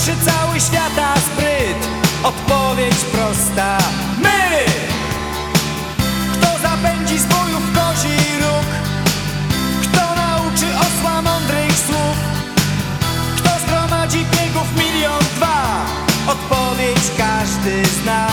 Patrzy cały świata spryt? Odpowiedź prosta. My! Kto zapędzi z bojów kozi róg? Kto nauczy osła mądrych słów? Kto zgromadzi biegów milion dwa? Odpowiedź każdy zna.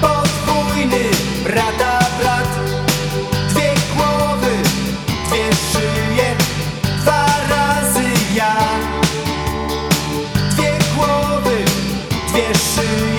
podwójny brata brat Dwie głowy, dwie szyje, dwa razy ja. Dwie głowy, dwie szyje.